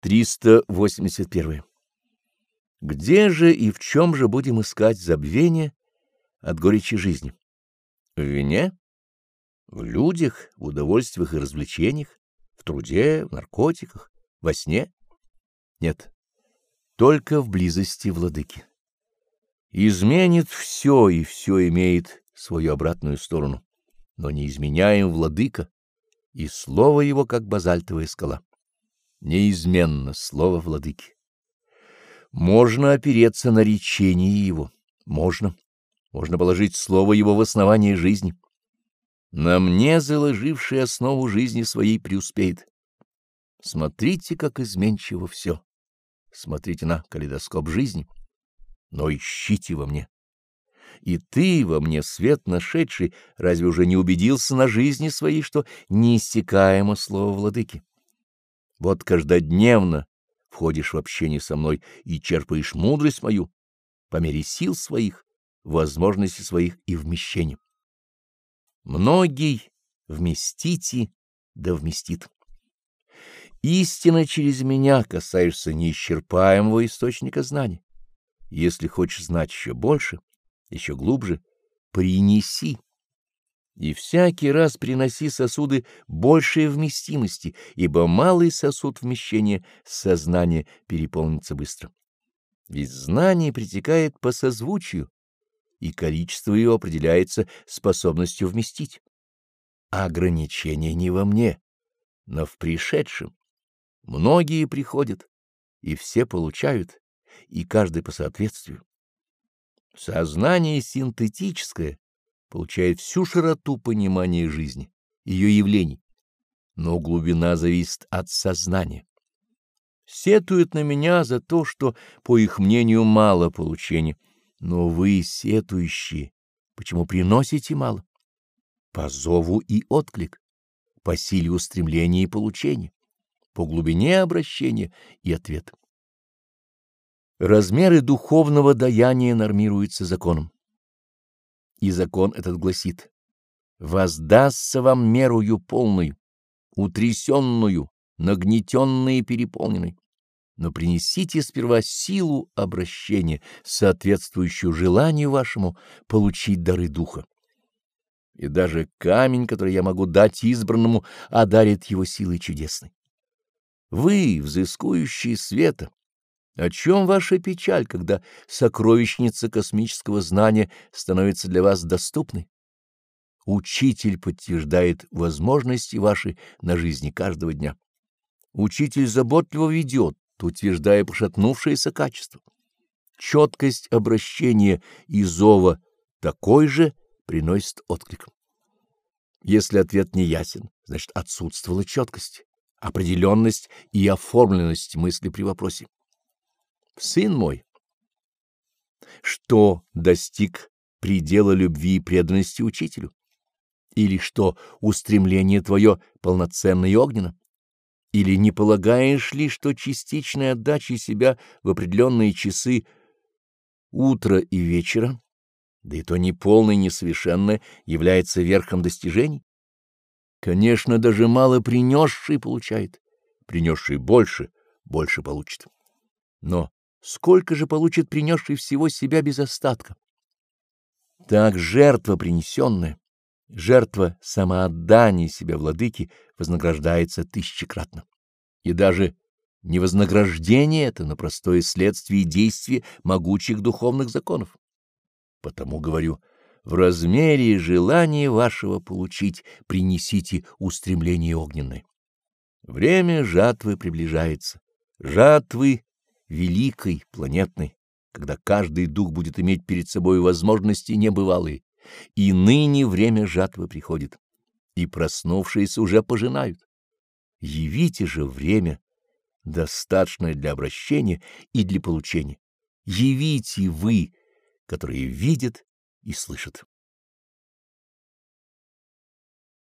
381. Где же и в чем же будем искать забвение от горечи жизни? В вине? В людях, в удовольствиях и развлечениях, в труде, в наркотиках, во сне? Нет, только в близости владыки. Изменит все, и все имеет свою обратную сторону, но не изменяем владыка, и слово его как базальтовая скала неизменно слово владыки. Можно опереться на речение его, можно, можно положить слово его в основание жизни. На мне, заложивший основу жизни своей, преуспеет. Смотрите, как изменчиво все. Смотрите на калейдоскоп жизни, но ищите во мне. И ты, во мне свет нашедший, разве уже не убедился на жизни своей, что неиссякаемо слово владыки? Вот каждодневно входишь в общение со мной и черпаешь мудрость мою по мере сил своих, возможностей своих и вмещений. Многий вместите, да вместит. Истина через меня касаешься неисчерпаемого источника знаний. Если хочешь знать еще больше, еще глубже, принеси и всякий раз приноси сосуды большей вместимости, ибо малый сосуд вмещения сознания переполнится быстро. Ведь знание притекает по созвучию, и количество его определяется способностью вместить. Ограничение не во мне, но в пришедшем. Многие приходят, и все получают, и каждый по соответствию. Сознание синтетическое получает всю широту понимания жизни, ее явлений, но глубина зависит от сознания. Сетуют на меня за то, что, по их мнению, мало получения, но вы, сетующие, почему приносите мало? По зову и отклик, по силе устремления и получения, по глубине обращения и ответа. Размеры духовного даяния нормируются законом. И закон этот гласит, «Воздастся вам мерую полную, утрясенную, нагнетенной и переполненной, но принесите сперва силу обращения, соответствующую желанию вашему получить дары духа. И даже камень, который я могу дать избранному, одарит его силой чудесной. Вы, взыскующие света, о чем ваша печаль, когда сокровищница космического знания становится для вас доступной? Учитель подтверждает возможности ваши на жизни каждого дня. Учитель заботливо ведет, утверждая пошатнувшееся качество. Четкость обращения и зова такой же приносит отклик. Если ответ не ясен, значит отсутствовала четкость, определенность и оформленность мысли при вопросе сын мой, что достиг предела любви и преданности учителю? Или что устремление твое полноценно и огненно? Или не полагаешь ли, что частичная отдача себя в определенные часы утра и вечера, да и то не полное, несовершенное, является верхом достижений? Конечно, даже мало принесший получает, принесший больше, больше получит. Но сколько же получит принесший всего себя без остатка. Так жертва принесенная, жертва самоотдания себя владыки вознаграждается тысячекратно. И даже не вознаграждение это, но простое следствие действия могучих духовных законов. Потому говорю, в размере желания вашего получить принесите устремление огненное. Время жатвы приближается. Жатвы великой, планетной, когда каждый дух будет иметь перед собой возможности небывалые, и ныне время жатвы приходит, и проснувшиеся уже пожинают. Явите же время, достаточное для обращения и для получения. Явите вы, которые видят и слышат.